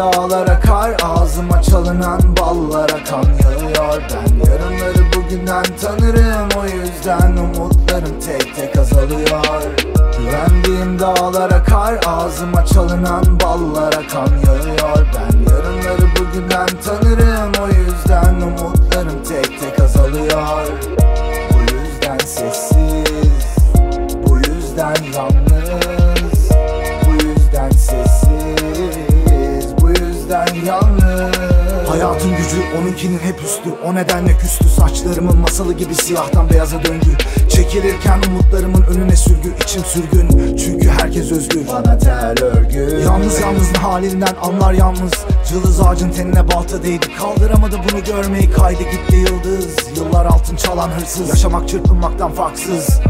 dağlara kar Ağzıma çalınan ballara kan yağıyor. Ben yarınları bugünden tanırım O yüzden umutlarım tek tek azalıyor. Güvendiğim dağlara kar Ağzıma çalınan ballara kan yağıyor. Ben yarınları bugünden tanırım O yüzden umutlarım onunkinin hep üstü O nedenle küstü. Saçlarımın masalı gibi siyahtan beyaza döndü. Çekilirken umutlarımın önüne sürgü içim sürgün. Çünkü herkes özgür. Bana tel örgü Yalnız yalnız halinden anlar yalnız. Cılız ağacın tenine balta değdi. Kaldıramadı bunu görmeyi kaydı. Gitti yıldız. Yıllar altın çalan hırsız. Yaşamak çırpınmaktan farksız.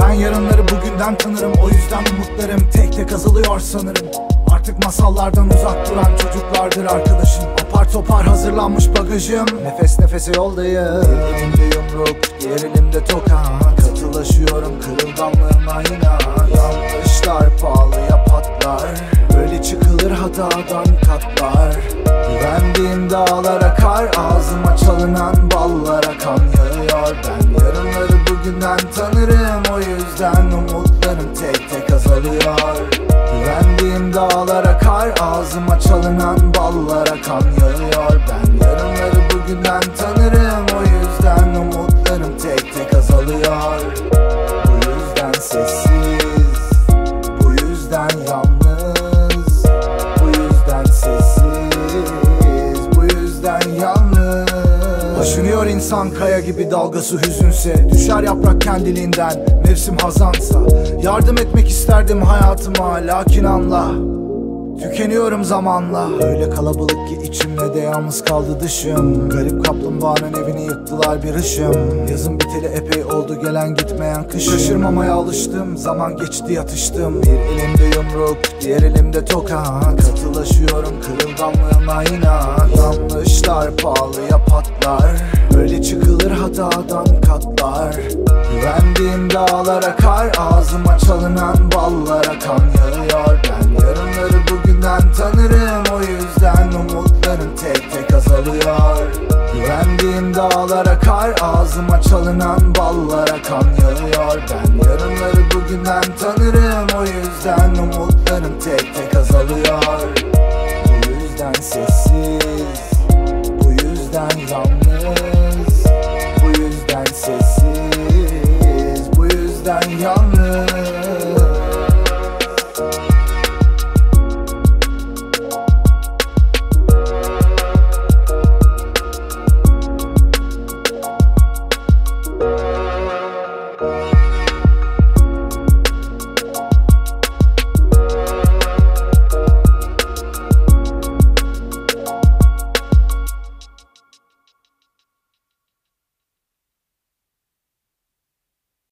Ben yarınları bugünden tanırım. O yüzden umutlarım tek tek azalıyor sanırım. Artık masallardan uzak duran çocuklardır arkadaşım Topar hazırlanmış bagajım. Nefes nefese yoldayım. Elimde yumruk, diğer elimde toka Katılaşıyorum kırılganlığıma inan Yanlışlar pahalıya patlar. Böyle çıkılır hatadan katlar. Güvendiğim dağlara kar. Ağzıma çalınan ballara kan yağıyor. Ben yarınları bugünden tanırım. O yüzden umutlarım tek tek azalıyor. Güvendiğim dağlara kar. Ağzıma çalınan ballara kan yağıyor insan kaya gibi dalgası hüzünse Düşer yaprak kendiliğinden mevsim hazansa. Yardım etmek isterdim hayatıma lakin anla. Tükeniyorum zamanla. Öyle kalabalık ki içimde de yalnız kaldı dışım. Garip kaplumbağanın evini yıktılar bir ışım. Yazın biteli epey oldu gelen gitmeyen kışım. Şaşırmamaya alıştım zaman geçti yatıştım. Bir elimde yumruk diğer elimde toka Katılaşıyorum kırılganlığıma inan. Yanlışlar pahalıya patlar Hatadan katlar. Güvendiğim dağlara kar. Ağzıma çalınan ballara kan yağıyor. Ben yarınları bugünden tanırım. O yüzden umutlarım tek tek azalıyor. Güvendiğim dağlara kar. Ağzıma çalınan ballara kan yağıyor. Ben yarınları bugünden tanırım. O yüzden umutlarım tek tek azalıyor. Bu yüzden sessiz love.